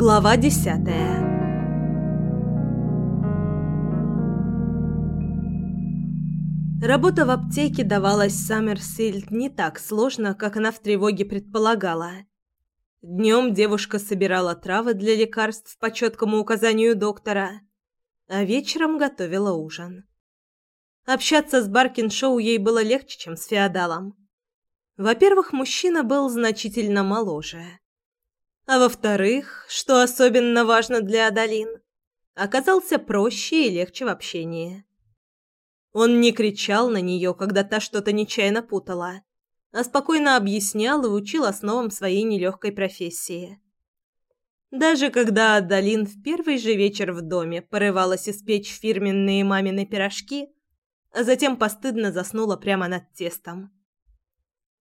Глава десятая Работа в аптеке давалась Саммерсильд не так сложно, как она в тревоге предполагала. Днем девушка собирала травы для лекарств по четкому указанию доктора, а вечером готовила ужин. Общаться с Баркиншоу ей было легче, чем с феодалом. Во-первых, мужчина был значительно моложе. А во-вторых, что особенно важно для Адалин, оказался проще и легче в общении. Он не кричал на нее, когда та что-то нечаянно путала, а спокойно объяснял и учил основам своей нелегкой профессии. Даже когда Адалин в первый же вечер в доме порывалась испечь фирменные мамины пирожки, а затем постыдно заснула прямо над тестом.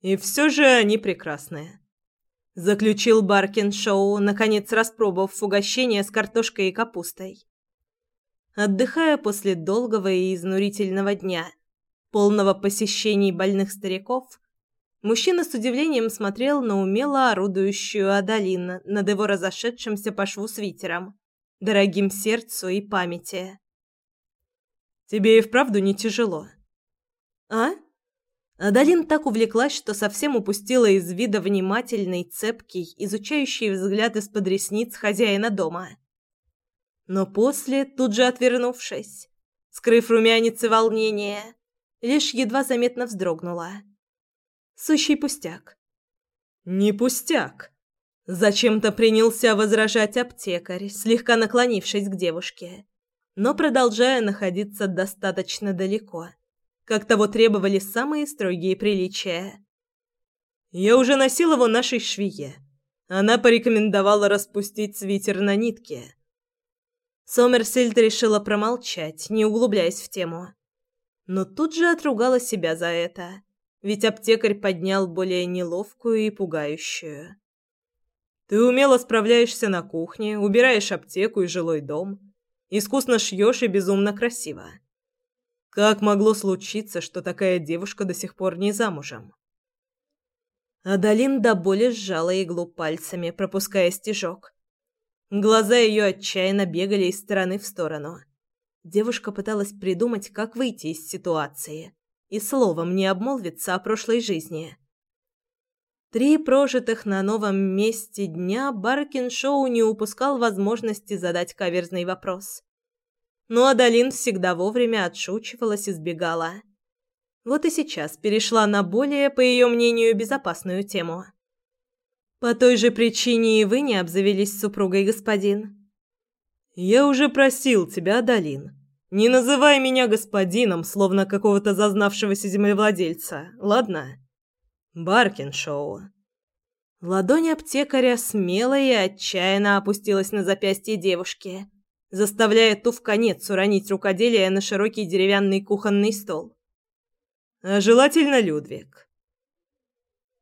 «И все же они прекрасные», — заключил Баркин Шоу, наконец распробовав угощение с картошкой и капустой отдыхая после долгого и изнурительного дня, полного посещений больных стариков, мужчина с удивлением смотрел на умело орудующую Адалин над его разошедшимся по шву свитером, дорогим сердцу и памяти. «Тебе и вправду не тяжело?» «А?» Адалин так увлеклась, что совсем упустила из вида внимательный, цепкий, изучающий взгляд из-под ресниц хозяина дома – но после, тут же отвернувшись, скрыв румянец и волнение, лишь едва заметно вздрогнула. Сущий пустяк. «Не пустяк!» Зачем-то принялся возражать аптекарь, слегка наклонившись к девушке, но продолжая находиться достаточно далеко, как того требовали самые строгие приличия. «Я уже носил его нашей швее. Она порекомендовала распустить свитер на нитке. Сомерсельд решила промолчать, не углубляясь в тему. Но тут же отругала себя за это, ведь аптекарь поднял более неловкую и пугающую. «Ты умело справляешься на кухне, убираешь аптеку и жилой дом, искусно шьешь и безумно красиво. Как могло случиться, что такая девушка до сих пор не замужем?» Адалин до боли сжала иглу пальцами, пропуская стежок. Глаза ее отчаянно бегали из стороны в сторону. Девушка пыталась придумать, как выйти из ситуации и словом не обмолвиться о прошлой жизни. Три прожитых на новом месте дня Баркин Шоу не упускал возможности задать каверзный вопрос. Но Адалин всегда вовремя отшучивалась и сбегала. Вот и сейчас перешла на более, по ее мнению, безопасную тему – по той же причине и вы не обзавелись супругой, господин. Я уже просил тебя, Далин. Не называй меня господином, словно какого-то зазнавшегося землевладельца, ладно? Баркиншоу. Ладонь аптекаря смело и отчаянно опустилась на запястье девушки, заставляя ту в конец уронить рукоделие на широкий деревянный кухонный стол. А желательно Людвиг.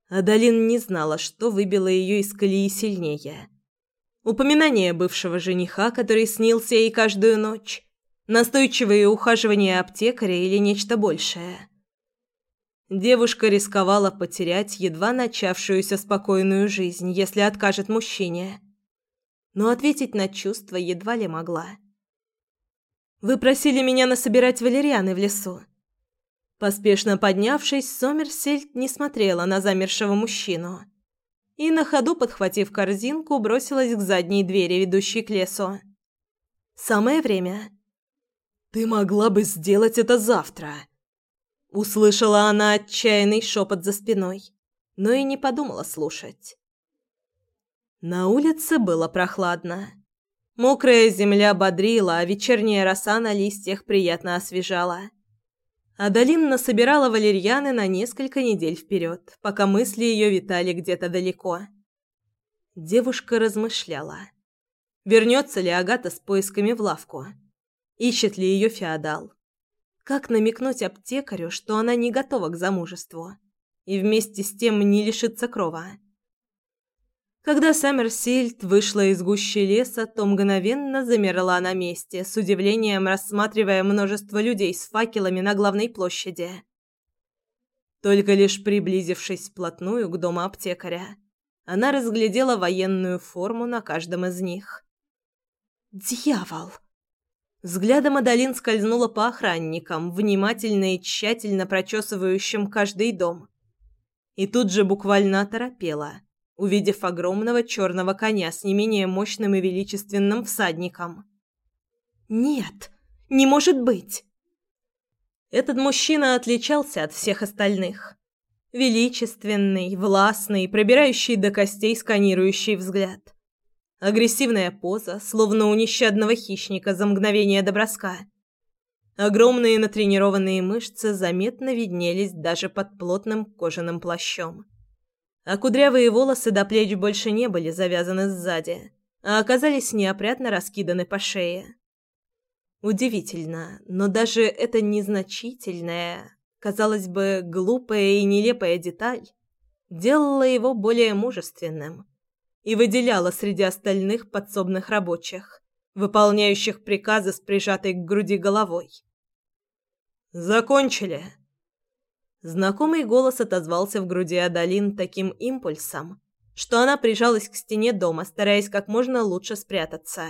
Адалин не знала, что выбило ее из колеи сильнее. Упоминание бывшего жениха, который снился ей каждую ночь, настойчивые ухаживания аптекаря или нечто большее. Девушка рисковала потерять едва начавшуюся спокойную жизнь, если откажет мужчине. Но ответить на чувства едва ли могла. «Вы просили меня насобирать валерианы в лесу», Поспешно поднявшись, Сомерсельд не смотрела на замершего мужчину и на ходу, подхватив корзинку, бросилась к задней двери, ведущей к лесу. Самое время. Ты могла бы сделать это завтра. Услышала она отчаянный шепот за спиной, но и не подумала слушать. На улице было прохладно. Мокрая земля бодрила, а вечерняя роса на листьях приятно освежала. Адалин насобирала валерьяны на несколько недель вперед, пока мысли ее витали где-то далеко. Девушка размышляла. Вернется ли Агата с поисками в лавку? Ищет ли ее феодал? Как намекнуть аптекарю, что она не готова к замужеству и вместе с тем не лишится крова? Когда Саммерсильд вышла из гущи леса, то мгновенно замерла на месте, с удивлением рассматривая множество людей с факелами на главной площади. Только лишь приблизившись вплотную к дому аптекаря, она разглядела военную форму на каждом из них. «Дьявол!» Взглядом Адалин скользнула по охранникам, внимательно и тщательно прочесывающим каждый дом. И тут же буквально оторопела, увидев огромного черного коня с не менее мощным и величественным всадником. «Нет, не может быть!» Этот мужчина отличался от всех остальных. Величественный, властный, пробирающий до костей сканирующий взгляд. Агрессивная поза, словно у нещадного хищника за мгновение до броска. Огромные натренированные мышцы заметно виднелись даже под плотным кожаным плащом. А кудрявые волосы до плеч больше не были завязаны сзади, а оказались неопрятно раскиданы по шее. Удивительно, но даже эта незначительная, казалось бы, глупая и нелепая деталь делала его более мужественным и выделяла среди остальных подсобных рабочих, выполняющих приказы с прижатой к груди головой. «Закончили!» Знакомый голос отозвался в груди Адалин таким импульсом, что она прижалась к стене дома, стараясь как можно лучше спрятаться.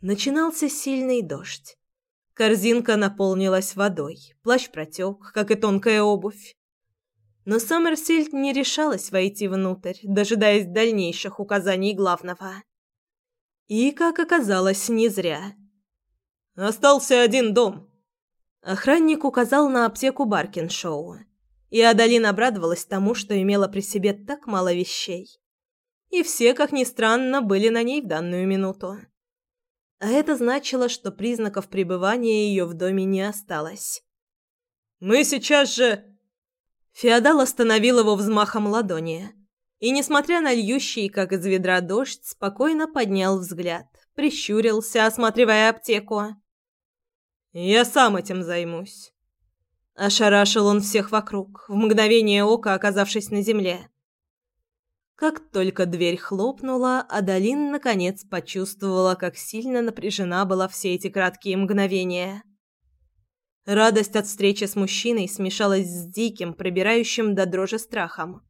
Начинался сильный дождь. Корзинка наполнилась водой, плащ протек, как и тонкая обувь. Но Саммерсильд не решалась войти внутрь, дожидаясь дальнейших указаний главного. И, как оказалось, не зря. «Остался один дом». Охранник указал на аптеку Баркиншоу. И Адалин обрадовалась тому, что имела при себе так мало вещей. И все, как ни странно, были на ней в данную минуту. А это значило, что признаков пребывания ее в доме не осталось. «Мы сейчас же...» Феодал остановил его взмахом ладони. И, несмотря на льющий, как из ведра дождь, спокойно поднял взгляд, прищурился, осматривая аптеку. «Я сам этим займусь». Ошарашил он всех вокруг, в мгновение ока оказавшись на земле. Как только дверь хлопнула, Адалин наконец почувствовала, как сильно напряжена была все эти краткие мгновения. Радость от встречи с мужчиной смешалась с диким, пробирающим до дрожи страхом.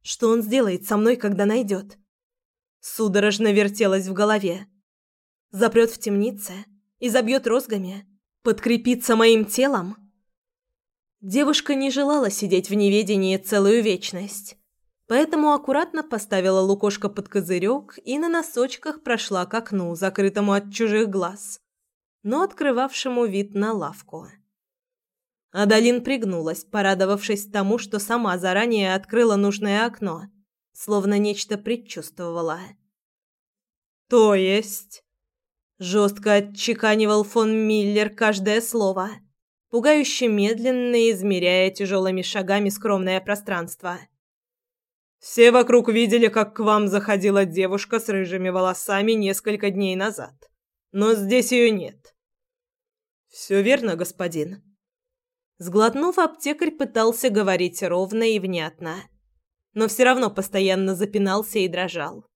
Что он сделает со мной, когда найдет? Судорожно вертелась в голове. Запрет в темнице и забьет розгами? Подкрепится моим телом? Девушка не желала сидеть в неведении целую вечность, поэтому аккуратно поставила лукошко под козырек и на носочках прошла к окну, закрытому от чужих глаз но открывавшему вид на лавку. Адалин пригнулась, порадовавшись тому, что сама заранее открыла нужное окно, словно нечто предчувствовала. «То есть?» Жестко отчеканивал фон Миллер каждое слово, пугающе медленно измеряя тяжелыми шагами скромное пространство. «Все вокруг видели, как к вам заходила девушка с рыжими волосами несколько дней назад но здесь ее нет. Все верно, господин. Сглотнув, аптекарь пытался говорить ровно и внятно, но все равно постоянно запинался и дрожал.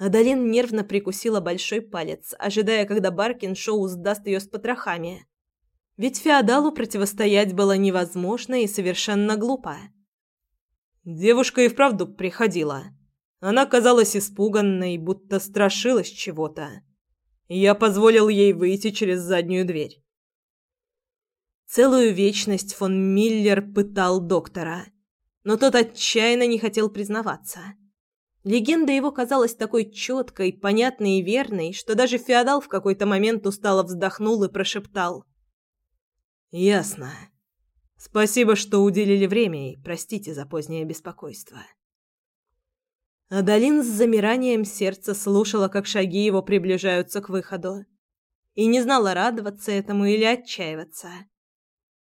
Адалин нервно прикусила большой палец, ожидая, когда Баркин Шоу сдаст ее с потрохами. Ведь феодалу противостоять было невозможно и совершенно глупо. Девушка и вправду приходила. Она казалась испуганной, будто страшилась чего-то. Я позволил ей выйти через заднюю дверь. Целую вечность фон Миллер пытал доктора, но тот отчаянно не хотел признаваться. Легенда его казалась такой четкой, понятной и верной, что даже феодал в какой-то момент устало вздохнул и прошептал. «Ясно. Спасибо, что уделили время, и простите за позднее беспокойство». Адалин с замиранием сердца слушала, как шаги его приближаются к выходу, и не знала, радоваться этому или отчаиваться.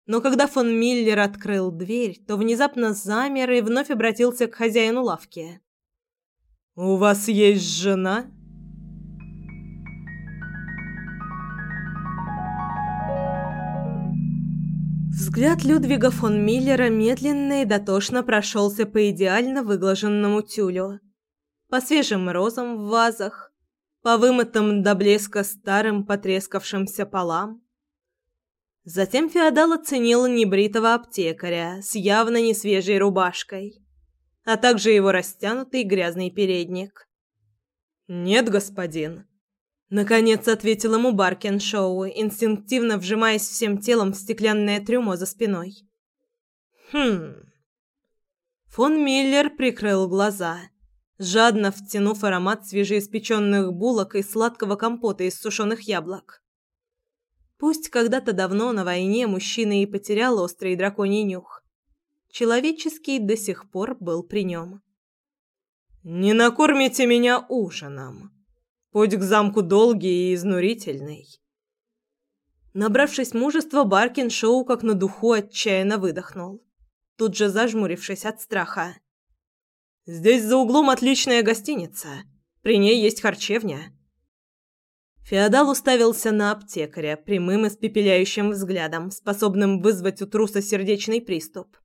Но когда фон Миллер открыл дверь, то внезапно замер и вновь обратился к хозяину лавки. «У вас есть жена?» Взгляд Людвига фон Миллера медленно и дотошно прошелся по идеально выглаженному тюлю по свежим розам в вазах, по вымытым до блеска старым потрескавшимся полам. Затем феодал оценил небритого аптекаря с явно несвежей рубашкой, а также его растянутый грязный передник. «Нет, господин», — наконец ответил ему Баркеншоу, инстинктивно вжимаясь всем телом в стеклянное трюмо за спиной. «Хм...» Фон Миллер прикрыл глаза, жадно втянув аромат свежеиспеченных булок и сладкого компота из сушеных яблок. Пусть когда-то давно на войне мужчина и потерял острый драконий нюх, человеческий до сих пор был при нем. «Не накормите меня ужином. Путь к замку долгий и изнурительный». Набравшись мужества, Баркин шоу как на духу отчаянно выдохнул, тут же зажмурившись от страха. «Здесь за углом отличная гостиница. При ней есть харчевня». Феодал уставился на аптекаря прямым испепеляющим взглядом, способным вызвать у труса сердечный приступ.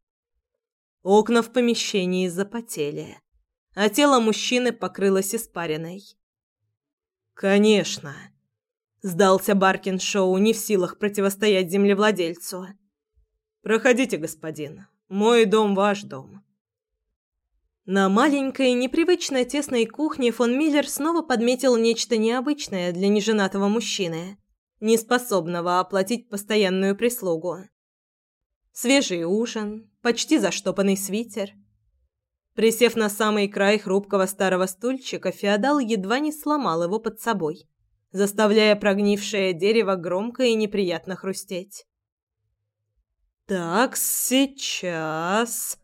Окна в помещении запотели, а тело мужчины покрылось испариной. «Конечно!» — сдался Баркин Шоу, не в силах противостоять землевладельцу. «Проходите, господин. Мой дом — ваш дом». На маленькой, непривычно тесной кухне фон Миллер снова подметил нечто необычное для неженатого мужчины, неспособного оплатить постоянную прислугу. Свежий ужин, почти заштопанный свитер. Присев на самый край хрупкого старого стульчика, феодал едва не сломал его под собой, заставляя прогнившее дерево громко и неприятно хрустеть. «Так, сейчас...»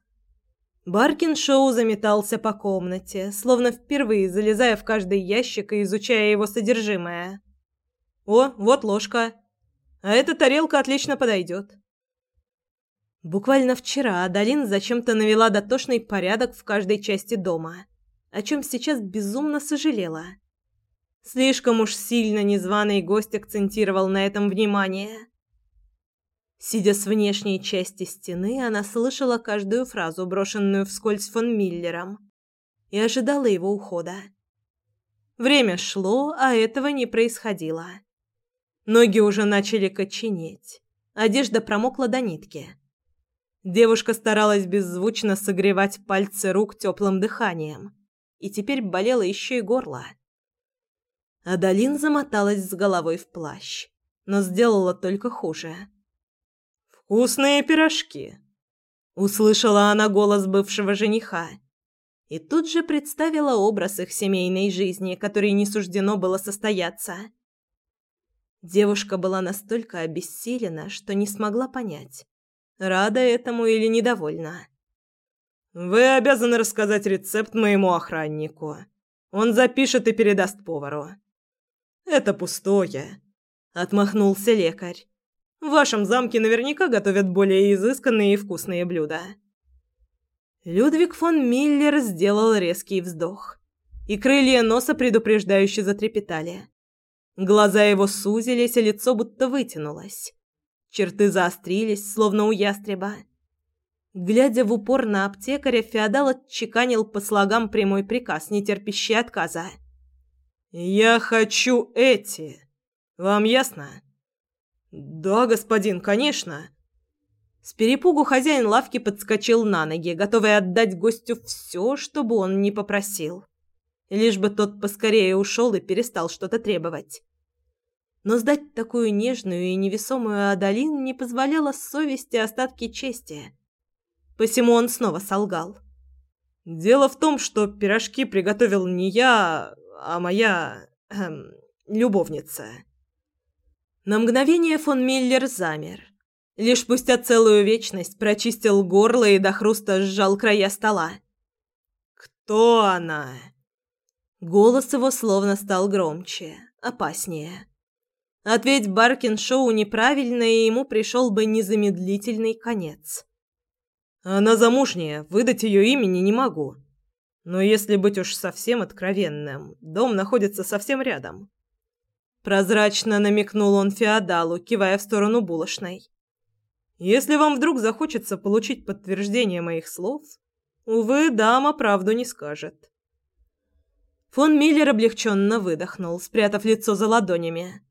Баркин Шоу заметался по комнате, словно впервые залезая в каждый ящик и изучая его содержимое. «О, вот ложка. А эта тарелка отлично подойдет». Буквально вчера Адалин зачем-то навела дотошный порядок в каждой части дома, о чем сейчас безумно сожалела. Слишком уж сильно незваный гость акцентировал на этом внимание. Сидя с внешней части стены, она слышала каждую фразу, брошенную вскользь фон Миллером, и ожидала его ухода. Время шло, а этого не происходило. Ноги уже начали коченеть. Одежда промокла до нитки. Девушка старалась беззвучно согревать пальцы рук теплым дыханием, и теперь болело еще и горло. Адалин замоталась с головой в плащ, но сделала только хуже. «Вкусные пирожки!» Услышала она голос бывшего жениха и тут же представила образ их семейной жизни, которой не суждено было состояться. Девушка была настолько обессилена, что не смогла понять, рада этому или недовольна. «Вы обязаны рассказать рецепт моему охраннику. Он запишет и передаст повару». «Это пустое», — отмахнулся лекарь. В вашем замке наверняка готовят более изысканные и вкусные блюда. Людвиг фон Миллер сделал резкий вздох, и крылья носа предупреждающе затрепетали. Глаза его сузились, а лицо будто вытянулось. Черты заострились, словно у ястреба. Глядя в упор на аптекаря, феодал отчеканил по слогам прямой приказ, не терпящий отказа. «Я хочу эти. Вам ясно?» «Да, господин, конечно». С перепугу хозяин лавки подскочил на ноги, готовый отдать гостю все, что бы он ни попросил. Лишь бы тот поскорее ушел и перестал что-то требовать. Но сдать такую нежную и невесомую Адалин не позволяла совести остатки чести. Посему он снова солгал. «Дело в том, что пирожки приготовил не я, а моя... Эм, любовница». На мгновение фон Миллер замер. Лишь спустя целую вечность прочистил горло и до хруста сжал края стола. «Кто она?» Голос его словно стал громче, опаснее. Ответь Баркин Шоу неправильно, и ему пришел бы незамедлительный конец. «Она замужняя, выдать ее имени не могу. Но если быть уж совсем откровенным, дом находится совсем рядом. Прозрачно намекнул он феодалу, кивая в сторону булочной. Если вам вдруг захочется получить подтверждение моих слов, увы, дама правду не скажет. Фон Миллер облегченно выдохнул, спрятав лицо за ладонями.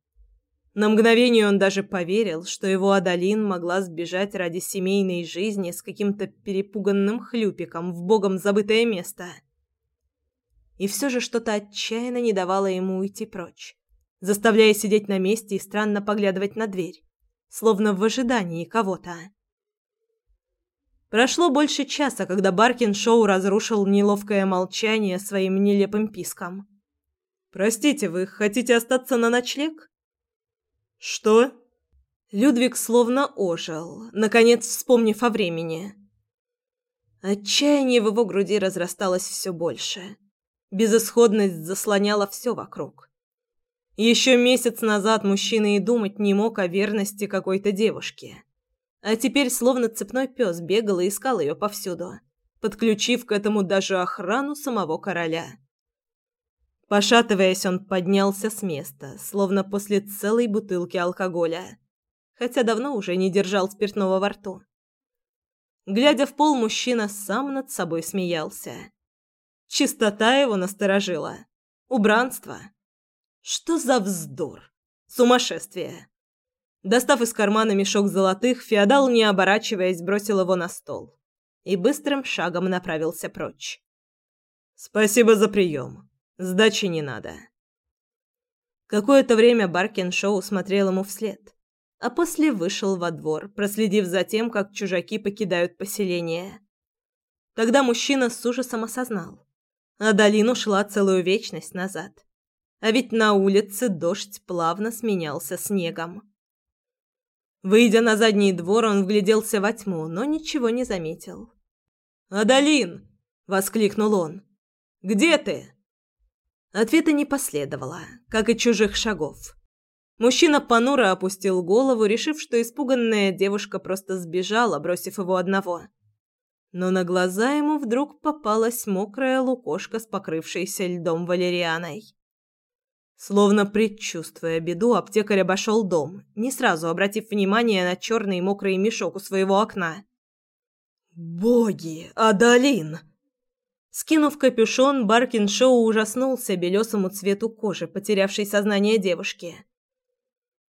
На мгновение он даже поверил, что его Адалин могла сбежать ради семейной жизни с каким-то перепуганным хлюпиком в богом забытое место. И все же что-то отчаянно не давало ему уйти прочь, заставляя сидеть на месте и странно поглядывать на дверь, словно в ожидании кого-то. Прошло больше часа, когда Баркин Шоу разрушил неловкое молчание своим нелепым писком. «Простите, вы хотите остаться на ночлег?» «Что?» Людвиг словно ожил, наконец вспомнив о времени. Отчаяние в его груди разрасталось все больше. Безысходность заслоняла все вокруг. Еще месяц назад мужчина и думать не мог о верности какой-то девушке. А теперь словно цепной пес бегал и искал ее повсюду, подключив к этому даже охрану самого короля. Пошатываясь, он поднялся с места, словно после целой бутылки алкоголя, хотя давно уже не держал спиртного во рту. Глядя в пол, мужчина сам над собой смеялся. Чистота его насторожила. Убранство. Что за вздор? Сумасшествие. Достав из кармана мешок золотых, феодал, не оборачиваясь, бросил его на стол и быстрым шагом направился прочь. «Спасибо за прием», Сдачи не надо. Какое-то время Баркин Шоу смотрел ему вслед, а после вышел во двор, проследив за тем, как чужаки покидают поселение. Тогда мужчина с ужасом осознал. А долину шла целую вечность назад. А ведь на улице дождь плавно сменялся снегом. Выйдя на задний двор, он вгляделся во тьму, но ничего не заметил. «Адалин!» — воскликнул он. «Где ты?» Ответа не последовало, как и чужих шагов. Мужчина понуро опустил голову, решив, что испуганная девушка просто сбежала, бросив его одного. Но на глаза ему вдруг попалась мокрая лукошка с покрывшейся льдом валерианой. Словно предчувствуя беду, аптекарь обошел дом, не сразу обратив внимание на черный мокрый мешок у своего окна. «Боги! Адалин!» Скинув капюшон, Баркин Шоу ужаснулся белесому цвету кожи, потерявшей сознание девушки.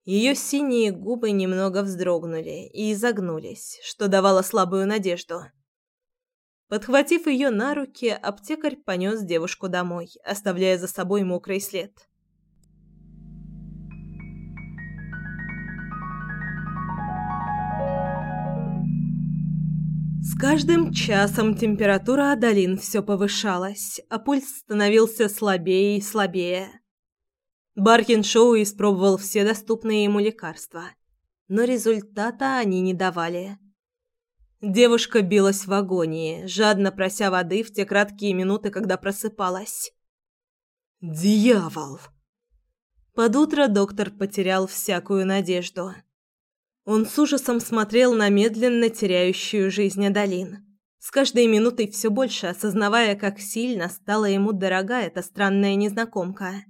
Ее синие губы немного вздрогнули и изогнулись, что давало слабую надежду. Подхватив ее на руки, аптекарь понес девушку домой, оставляя за собой мокрый след. С каждым часом температура Адалин все повышалась, а пульс становился слабее и слабее. Баркин Шоу испробовал все доступные ему лекарства, но результата они не давали. Девушка билась в агонии, жадно прося воды в те краткие минуты, когда просыпалась. «Дьявол!» Под утро доктор потерял всякую надежду. Он с ужасом смотрел на медленно теряющую жизнь Адалин, с каждой минутой все больше осознавая, как сильно стала ему дорога эта странная незнакомка.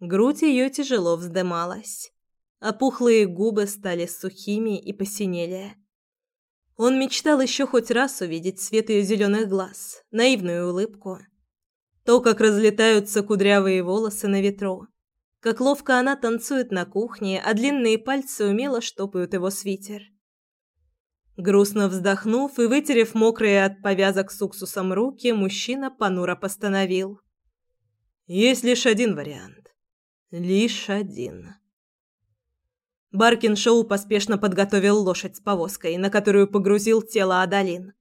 Грудь ее тяжело вздымалась, а пухлые губы стали сухими и посинели. Он мечтал еще хоть раз увидеть свет ее зеленых глаз, наивную улыбку. То, как разлетаются кудрявые волосы на ветру, как ловко она танцует на кухне, а длинные пальцы умело штопают его свитер. Грустно вздохнув и вытерев мокрые от повязок с уксусом руки, мужчина понуро постановил. «Есть лишь один вариант. Лишь один». Баркин Шоу поспешно подготовил лошадь с повозкой, на которую погрузил тело Адалин,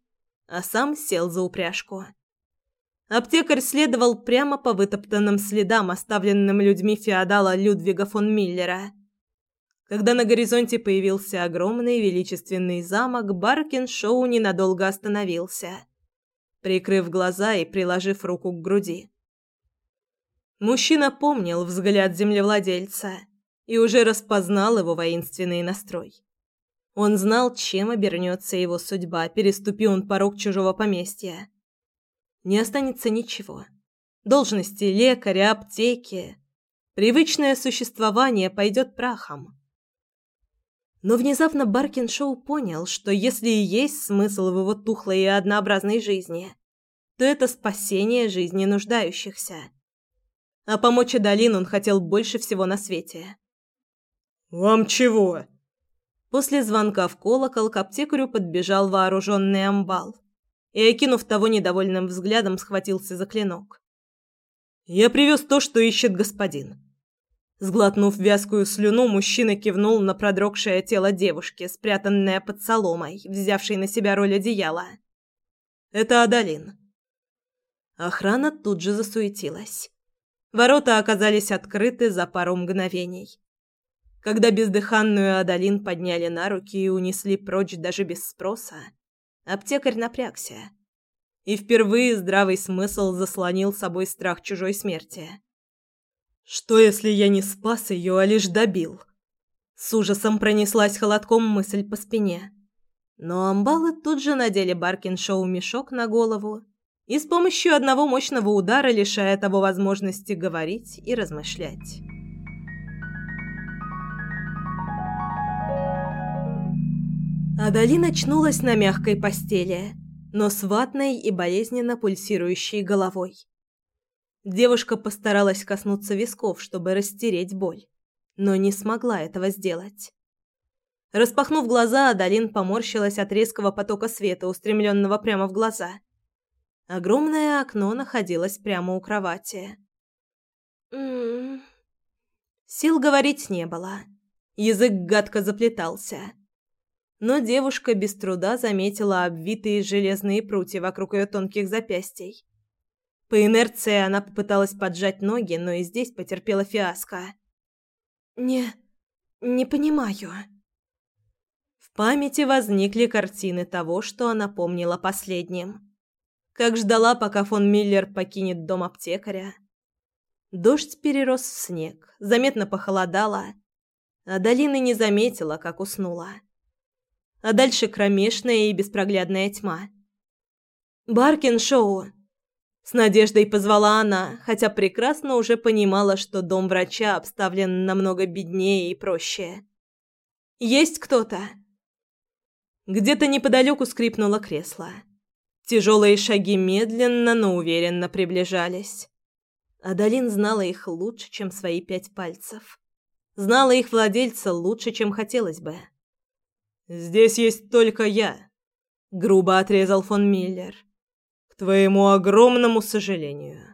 а сам сел за упряжку. Аптекарь следовал прямо по вытоптанным следам, оставленным людьми феодала Людвига фон Миллера. Когда на горизонте появился огромный величественный замок, Баркин Шоу ненадолго остановился, прикрыв глаза и приложив руку к груди. Мужчина помнил взгляд землевладельца и уже распознал его воинственный настрой. Он знал, чем обернется его судьба, переступи он порог чужого поместья не останется ничего. Должности лекаря, аптеки. Привычное существование пойдет прахом. Но внезапно Баркин Шоу понял, что если и есть смысл в его тухлой и однообразной жизни, то это спасение жизни нуждающихся. А помочь Адалин он хотел больше всего на свете. «Вам чего?» После звонка в колокол к аптекарю подбежал вооруженный амбал и, окинув того недовольным взглядом, схватился за клинок. «Я привез то, что ищет господин». Сглотнув вязкую слюну, мужчина кивнул на продрогшее тело девушки, спрятанное под соломой, взявшей на себя роль одеяла. «Это Адалин». Охрана тут же засуетилась. Ворота оказались открыты за пару мгновений. Когда бездыханную Адалин подняли на руки и унесли прочь даже без спроса, аптекарь напрягся. И впервые здравый смысл заслонил собой страх чужой смерти. «Что, если я не спас ее, а лишь добил?» С ужасом пронеслась холодком мысль по спине. Но амбалы тут же надели Баркиншоу мешок на голову и с помощью одного мощного удара лишая того возможности говорить и размышлять. Адалин очнулась на мягкой постели, но с ватной и болезненно пульсирующей головой. Девушка постаралась коснуться висков, чтобы растереть боль, но не смогла этого сделать. Распахнув глаза, Адалин поморщилась от резкого потока света, устремленного прямо в глаза. Огромное окно находилось прямо у кровати. «М-м-м...» Сил говорить не было. Язык гадко заплетался но девушка без труда заметила обвитые железные прутья вокруг ее тонких запястий. По инерции она попыталась поджать ноги, но и здесь потерпела фиаско. «Не... не понимаю». В памяти возникли картины того, что она помнила последним. Как ждала, пока фон Миллер покинет дом аптекаря. Дождь перерос в снег, заметно похолодало, а Долина не заметила, как уснула а дальше кромешная и беспроглядная тьма. «Баркин Шоу!» С надеждой позвала она, хотя прекрасно уже понимала, что дом врача обставлен намного беднее и проще. «Есть кто-то?» Где-то неподалеку скрипнуло кресло. Тяжелые шаги медленно, но уверенно приближались. Адалин знала их лучше, чем свои пять пальцев. Знала их владельца лучше, чем хотелось бы. Здесь есть только я, грубо отрезал фон Миллер. К твоему огромному сожалению.